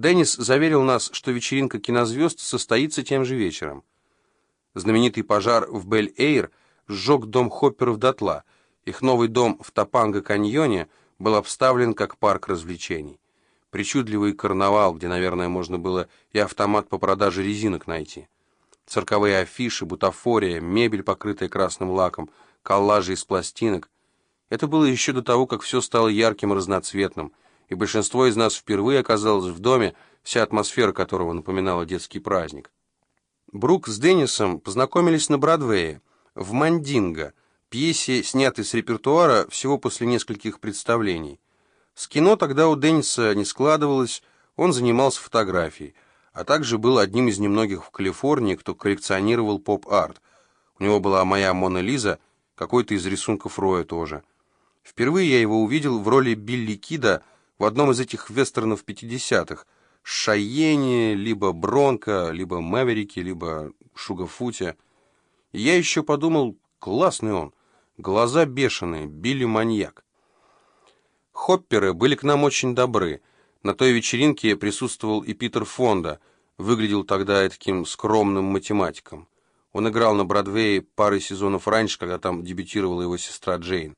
Деннис заверил нас, что вечеринка кинозвезд состоится тем же вечером. Знаменитый пожар в Бель-Эйр сжег дом Хопперов дотла. Их новый дом в Топанго-каньоне был обставлен как парк развлечений. Причудливый карнавал, где, наверное, можно было и автомат по продаже резинок найти. Цирковые афиши, бутафория, мебель, покрытая красным лаком, коллажи из пластинок. Это было еще до того, как все стало ярким и разноцветным, и большинство из нас впервые оказалось в доме, вся атмосфера которого напоминала детский праздник. Брук с Деннисом познакомились на Бродвее, в «Мандинго», пьесе, снятой с репертуара всего после нескольких представлений. С кино тогда у Денниса не складывалось, он занимался фотографией, а также был одним из немногих в Калифорнии, кто коллекционировал поп-арт. У него была моя Мона Лиза, какой-то из рисунков Роя тоже. Впервые я его увидел в роли Билли Кида в одном из этих вестернов 50-х – Шайене, либо Бронко, либо Мэверики, либо Шугафуте. И я еще подумал, классный он, глаза бешеные, Билли маньяк. Хопперы были к нам очень добры. На той вечеринке присутствовал и Питер Фонда, выглядел тогда таким скромным математиком. Он играл на Бродвее пары сезонов раньше, когда там дебютировала его сестра Джейн.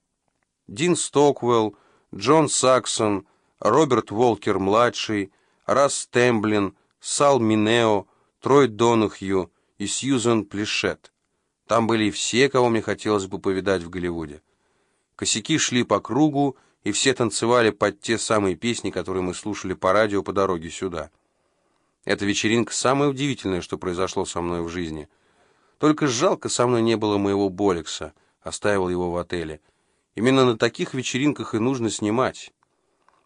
Дин Стоквелл, Джон Саксон, Роберт Волкер-младший — Расс Темблин, Сал Минео, Трой Донахью и Сьюзен Плешет. Там были все, кого мне хотелось бы повидать в Голливуде. Косяки шли по кругу, и все танцевали под те самые песни, которые мы слушали по радио по дороге сюда. Эта вечеринка самая удивительная, что произошло со мной в жизни. Только жалко, со мной не было моего Болекса, оставил его в отеле. Именно на таких вечеринках и нужно снимать.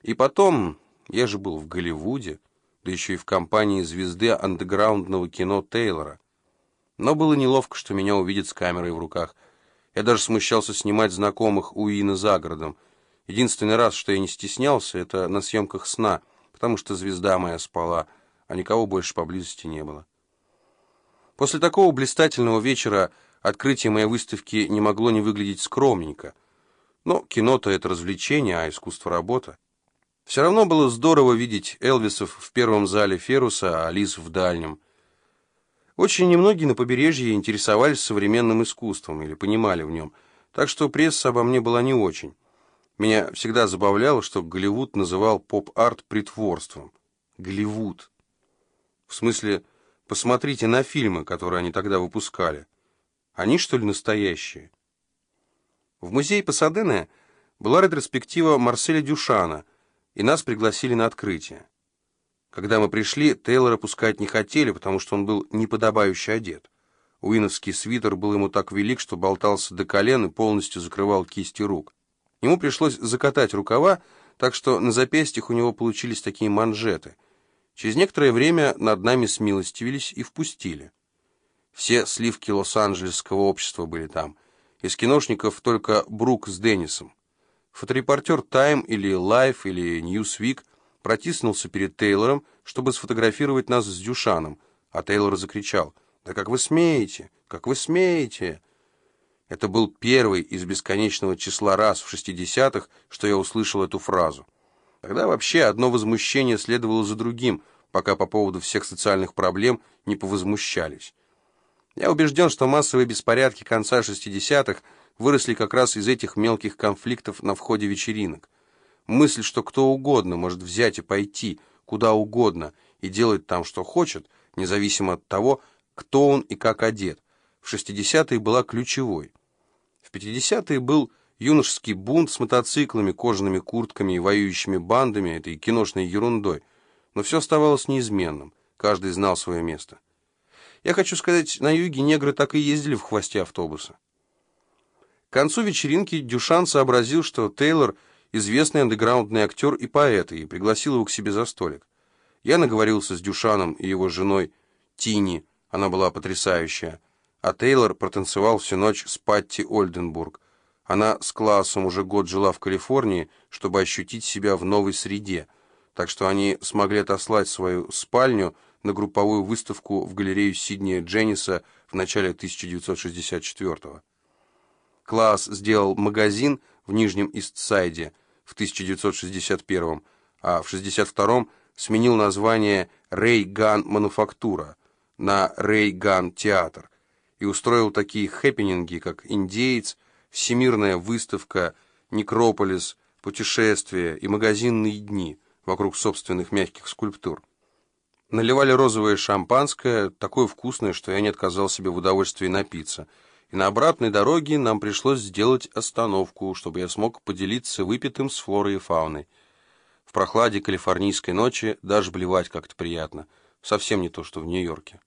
И потом, я же был в Голливуде, да еще и в компании звезды андеграундного кино Тейлора. Но было неловко, что меня увидят с камерой в руках. Я даже смущался снимать знакомых у Ины за городом. Единственный раз, что я не стеснялся, это на съемках сна, потому что звезда моя спала, а никого больше поблизости не было. После такого блистательного вечера открытие моей выставки не могло не выглядеть скромненько. Но кино-то это развлечение, а искусство — работа. Все равно было здорово видеть Элвисов в первом зале Феруса, а Алис в дальнем. Очень немногие на побережье интересовались современным искусством или понимали в нем, так что пресса обо мне была не очень. Меня всегда забавляло, что Голливуд называл поп-арт притворством. Голливуд. В смысле, посмотрите на фильмы, которые они тогда выпускали. Они, что ли, настоящие? В музее Пасадене была ретроспектива Марселя Дюшана – и нас пригласили на открытие. Когда мы пришли, Тейлора пускать не хотели, потому что он был неподобающе одет. Уиновский свитер был ему так велик, что болтался до колен и полностью закрывал кисти рук. Ему пришлось закатать рукава, так что на запястьях у него получились такие манжеты. Через некоторое время над нами смилостивились и впустили. Все сливки Лос-Анджелесского общества были там. Из киношников только Брук с Деннисом. Фоторепортер Time или Life или Newsweek протиснулся перед Тейлором, чтобы сфотографировать нас с Дюшаном, а Тейлор закричал «Да как вы смеете? Как вы смеете?» Это был первый из бесконечного числа раз в 60-х, что я услышал эту фразу. Тогда вообще одно возмущение следовало за другим, пока по поводу всех социальных проблем не повозмущались. Я убежден, что массовые беспорядки конца 60-х – выросли как раз из этих мелких конфликтов на входе вечеринок. Мысль, что кто угодно может взять и пойти куда угодно и делать там, что хочет, независимо от того, кто он и как одет, в 60-е была ключевой. В 50-е был юношеский бунт с мотоциклами, кожаными куртками и воюющими бандами, этой киношной ерундой, но все оставалось неизменным, каждый знал свое место. Я хочу сказать, на юге негры так и ездили в хвосте автобуса. Концу вечеринки Дюшан сообразил, что Тейлор – известный андеграундный актер и поэт, и пригласил его к себе за столик. Я наговорился с Дюшаном и его женой Тини, она была потрясающая, а Тейлор протанцевал всю ночь с Патти Ольденбург. Она с классом уже год жила в Калифорнии, чтобы ощутить себя в новой среде, так что они смогли отослать свою спальню на групповую выставку в галерею Сиднея Дженниса в начале 1964 года. Класс сделал магазин в Нижнем Истсайде в 1961 а в 1962 сменил название «Рейган Мануфактура» на «Рейган Театр» и устроил такие хэппининги, как «Индеец», «Всемирная выставка», «Некрополис», «Путешествия» и «Магазинные дни» вокруг собственных мягких скульптур. Наливали розовое шампанское, такое вкусное, что я не отказал себе в удовольствии напиться. И на обратной дороге нам пришлось сделать остановку, чтобы я смог поделиться выпитым с флорой и фауной. В прохладе калифорнийской ночи даже блевать как-то приятно. Совсем не то, что в Нью-Йорке.